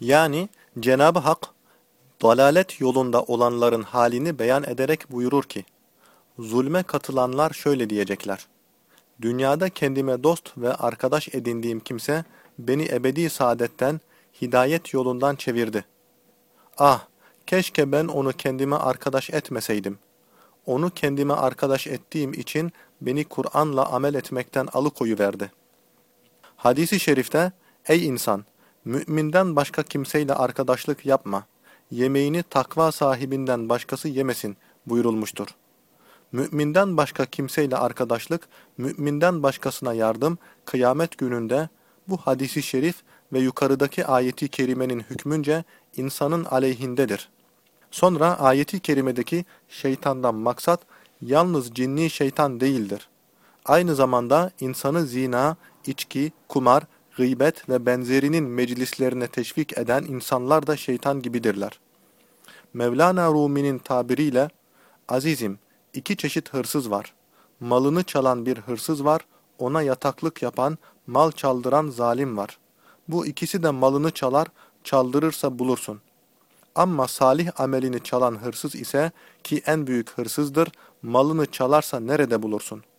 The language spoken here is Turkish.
Yani Cenab-ı Hak dalalet yolunda olanların halini beyan ederek buyurur ki, zulme katılanlar şöyle diyecekler. Dünyada kendime dost ve arkadaş edindiğim kimse beni ebedi saadetten, hidayet yolundan çevirdi. Ah, keşke ben onu kendime arkadaş etmeseydim. Onu kendime arkadaş ettiğim için beni Kur'an'la amel etmekten alıkoyuverdi. Hadisi şerifte, ey insan, müminden başka kimseyle arkadaşlık yapma, yemeğini takva sahibinden başkası yemesin buyurulmuştur. Müminden başka kimseyle arkadaşlık, müminden başkasına yardım, kıyamet gününde bu hadisi şerif ve yukarıdaki ayeti kerimenin hükmünce insanın aleyhindedir. Sonra ayeti kerimedeki şeytandan maksat yalnız cinni şeytan değildir. Aynı zamanda insanı zina, içki, kumar, gıybet ve benzerinin meclislerine teşvik eden insanlar da şeytan gibidirler. Mevlana Rumi'nin tabiriyle, Azizim, iki çeşit hırsız var. Malını çalan bir hırsız var, ona yataklık yapan, mal çaldıran zalim var. Bu ikisi de malını çalar, çaldırırsa bulursun. Ama salih amelini çalan hırsız ise ki en büyük hırsızdır, malını çalarsa nerede bulursun?''